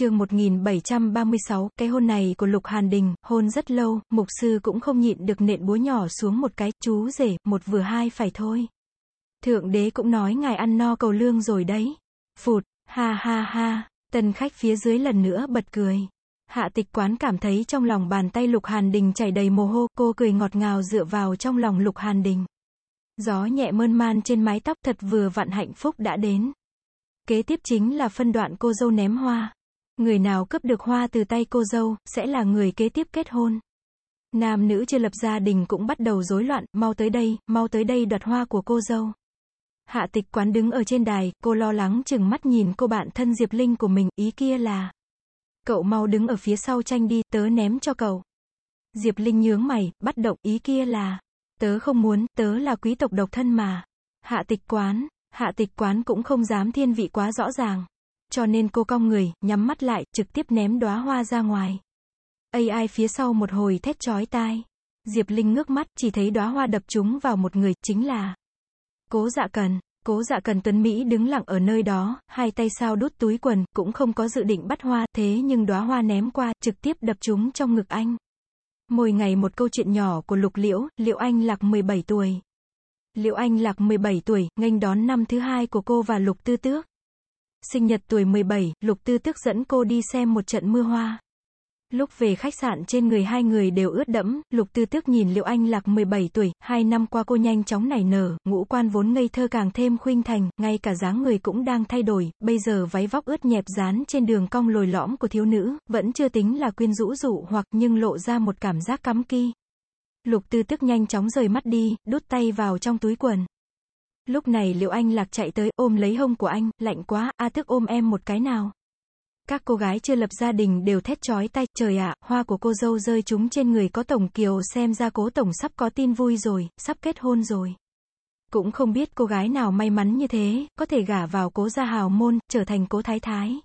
chương 1736, cái hôn này của Lục Hàn Đình, hôn rất lâu, mục sư cũng không nhịn được nện búa nhỏ xuống một cái, chú rể, một vừa hai phải thôi. Thượng đế cũng nói ngài ăn no cầu lương rồi đấy. Phụt, ha ha ha, tân khách phía dưới lần nữa bật cười. Hạ tịch quán cảm thấy trong lòng bàn tay Lục Hàn Đình chảy đầy mồ hô, cô cười ngọt ngào dựa vào trong lòng Lục Hàn Đình. Gió nhẹ mơn man trên mái tóc thật vừa vặn hạnh phúc đã đến. Kế tiếp chính là phân đoạn cô dâu ném hoa. Người nào cướp được hoa từ tay cô dâu, sẽ là người kế tiếp kết hôn. Nam nữ chưa lập gia đình cũng bắt đầu rối loạn, mau tới đây, mau tới đây đoạt hoa của cô dâu. Hạ tịch quán đứng ở trên đài, cô lo lắng chừng mắt nhìn cô bạn thân Diệp Linh của mình, ý kia là. Cậu mau đứng ở phía sau tranh đi, tớ ném cho cậu. Diệp Linh nhướng mày, bắt động, ý kia là. Tớ không muốn, tớ là quý tộc độc thân mà. Hạ tịch quán, hạ tịch quán cũng không dám thiên vị quá rõ ràng. Cho nên cô cong người, nhắm mắt lại, trực tiếp ném đóa hoa ra ngoài. AI phía sau một hồi thét chói tai. Diệp Linh ngước mắt, chỉ thấy đóa hoa đập trúng vào một người, chính là Cố Dạ Cần. Cố Dạ Cần Tuấn Mỹ đứng lặng ở nơi đó, hai tay sao đút túi quần, cũng không có dự định bắt hoa, thế nhưng đóa hoa ném qua, trực tiếp đập trúng trong ngực anh. Mỗi ngày một câu chuyện nhỏ của Lục Liễu, Liễu Anh Lạc 17 tuổi. Liễu Anh Lạc 17 tuổi, nghênh đón năm thứ hai của cô và Lục Tư Tước. Sinh nhật tuổi 17, Lục Tư Tước dẫn cô đi xem một trận mưa hoa. Lúc về khách sạn trên người hai người đều ướt đẫm, Lục Tư Tước nhìn liệu Anh Lạc 17 tuổi, hai năm qua cô nhanh chóng nảy nở, ngũ quan vốn ngây thơ càng thêm khuynh thành, ngay cả dáng người cũng đang thay đổi, bây giờ váy vóc ướt nhẹp dán trên đường cong lồi lõm của thiếu nữ, vẫn chưa tính là quyên rũ dụ hoặc nhưng lộ ra một cảm giác cắm ki. Lục Tư Tước nhanh chóng rời mắt đi, đút tay vào trong túi quần. Lúc này liệu Anh Lạc chạy tới, ôm lấy hông của anh, lạnh quá, A tức ôm em một cái nào. Các cô gái chưa lập gia đình đều thét chói tay, trời ạ, hoa của cô dâu rơi chúng trên người có tổng kiều xem ra cố tổng sắp có tin vui rồi, sắp kết hôn rồi. Cũng không biết cô gái nào may mắn như thế, có thể gả vào cố gia hào môn, trở thành cố thái thái.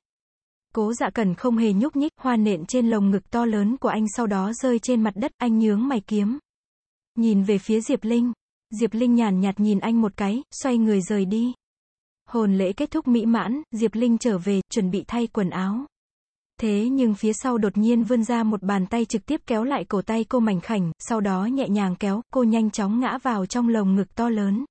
Cố dạ cần không hề nhúc nhích, hoa nện trên lồng ngực to lớn của anh sau đó rơi trên mặt đất, anh nhướng mày kiếm. Nhìn về phía Diệp Linh. Diệp Linh nhàn nhạt nhìn anh một cái, xoay người rời đi. Hồn lễ kết thúc mỹ mãn, Diệp Linh trở về, chuẩn bị thay quần áo. Thế nhưng phía sau đột nhiên vươn ra một bàn tay trực tiếp kéo lại cổ tay cô mảnh khảnh, sau đó nhẹ nhàng kéo, cô nhanh chóng ngã vào trong lồng ngực to lớn.